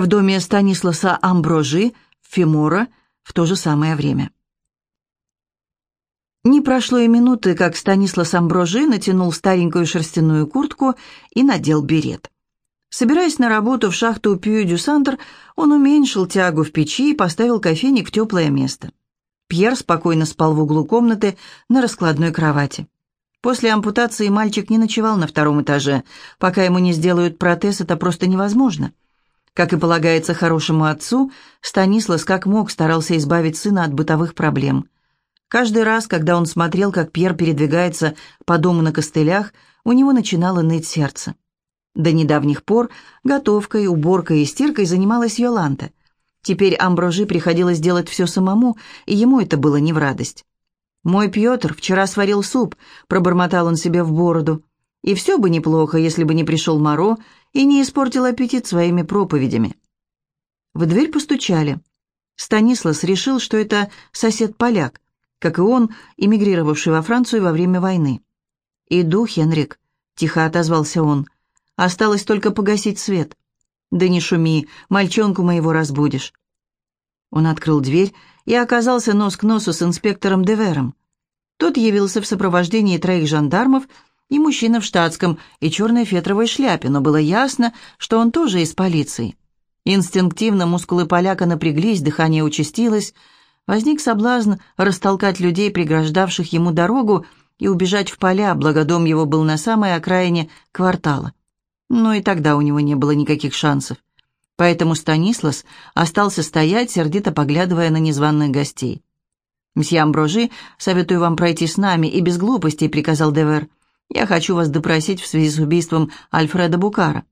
в доме Станисласа Амброжи в Фимора в то же самое время. Не прошло и минуты, как Станислас Амброжи натянул старенькую шерстяную куртку и надел берет. Собираясь на работу в шахту Пью-Дюсантер, он уменьшил тягу в печи и поставил кофейник в теплое место. Пьер спокойно спал в углу комнаты на раскладной кровати. После ампутации мальчик не ночевал на втором этаже. Пока ему не сделают протез, это просто невозможно. Как и полагается хорошему отцу, Станислас как мог старался избавить сына от бытовых проблем. Каждый раз, когда он смотрел, как Пьер передвигается по дому на костылях, у него начинало ныть сердце. До недавних пор готовкой, уборкой и стиркой занималась Йоланта. Теперь Амброжи приходилось делать все самому, и ему это было не в радость. «Мой Пьетр вчера сварил суп», — пробормотал он себе в бороду. «И все бы неплохо, если бы не пришел Моро и не испортил аппетит своими проповедями». В дверь постучали. Станислас решил, что это сосед-поляк, как и он, эмигрировавший во Францию во время войны. «Иду, Хенрик», — тихо отозвался он. Осталось только погасить свет. Да не шуми, мальчонку моего разбудишь. Он открыл дверь и оказался нос к носу с инспектором Девером. Тот явился в сопровождении троих жандармов и мужчина в штатском и черной фетровой шляпе, но было ясно, что он тоже из полиции. Инстинктивно мускулы поляка напряглись, дыхание участилось. Возник соблазн растолкать людей, преграждавших ему дорогу, и убежать в поля, благо дом его был на самой окраине квартала. Но и тогда у него не было никаких шансов. Поэтому Станислас остался стоять, сердито поглядывая на незваных гостей. «Мсье Амброжи, советую вам пройти с нами, и без глупостей», — приказал Девер. «Я хочу вас допросить в связи с убийством Альфреда Букара».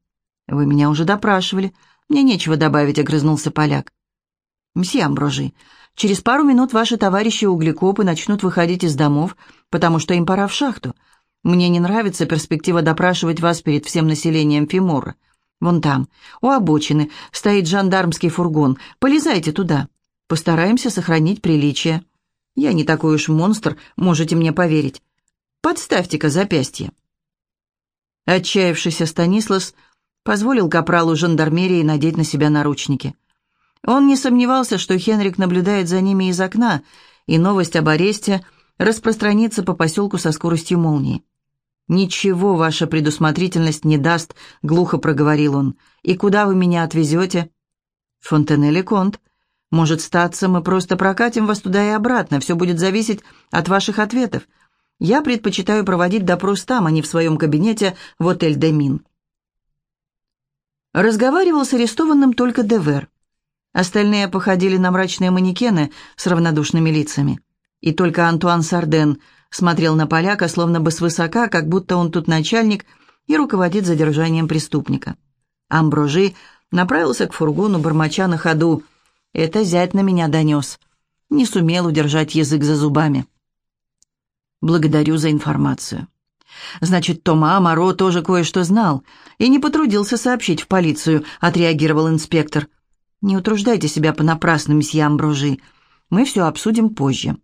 «Вы меня уже допрашивали. Мне нечего добавить», — огрызнулся поляк. «Мсье Амброжи, через пару минут ваши товарищи-углекопы начнут выходить из домов, потому что им пора в шахту. Мне не нравится перспектива допрашивать вас перед всем населением Фимора. Вон там, у обочины, стоит жандармский фургон. Полезайте туда. Постараемся сохранить приличие. Я не такой уж монстр, можете мне поверить. Подставьте-ка запястье». Отчаявшийся Станислас позволил капралу жандармерии надеть на себя наручники. Он не сомневался, что Хенрик наблюдает за ними из окна, и новость об аресте распространится по поселку со скоростью молнии. «Ничего ваша предусмотрительность не даст», — глухо проговорил он. «И куда вы меня отвезете?» «Фонтенелли Конт. Может, статься, мы просто прокатим вас туда и обратно. Все будет зависеть от ваших ответов. Я предпочитаю проводить допрос там, а не в своем кабинете в отель «Демин». Разговаривал с арестованным только Девер. Остальные походили на мрачные манекены с равнодушными лицами. И только Антуан Сарден — смотрел на поляка, словно бы свысока, как будто он тут начальник и руководит задержанием преступника. Амброжи направился к фургону, бормоча на ходу. «Это зять на меня донес». Не сумел удержать язык за зубами. «Благодарю за информацию». «Значит, Тома Амаро тоже кое-что знал и не потрудился сообщить в полицию», — отреагировал инспектор. «Не утруждайте себя понапрасну, месье Амброжи. Мы все обсудим позже».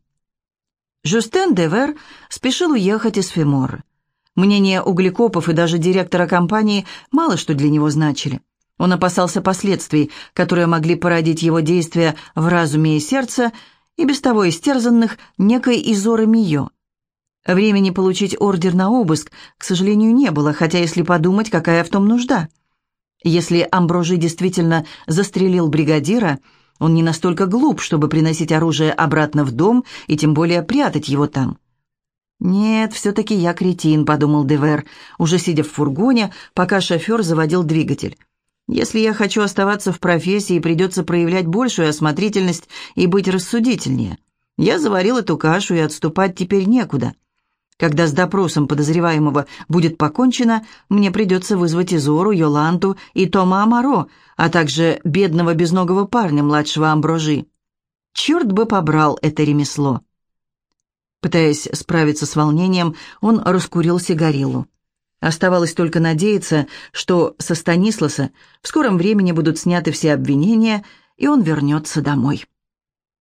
Жюстен Девер спешил уехать из Феморы. Мнения углекопов и даже директора компании мало что для него значили. Он опасался последствий, которые могли породить его действия в разуме и сердце, и без того истерзанных некой Изоры Мио. Времени получить ордер на обыск, к сожалению, не было, хотя если подумать, какая в том нужда. Если Амброжи действительно застрелил бригадира – он не настолько глуп, чтобы приносить оружие обратно в дом и тем более прятать его там. «Нет, все-таки я кретин», — подумал Девер, уже сидя в фургоне, пока шофер заводил двигатель. «Если я хочу оставаться в профессии, придется проявлять большую осмотрительность и быть рассудительнее. Я заварил эту кашу, и отступать теперь некуда. Когда с допросом подозреваемого будет покончено, мне придется вызвать Изору, Йоланту и Тома Амаро, а также бедного безногого парня, младшего Амброжи. Черт бы побрал это ремесло. Пытаясь справиться с волнением, он раскурил сигарилу. Оставалось только надеяться, что со Станисласа в скором времени будут сняты все обвинения, и он вернется домой.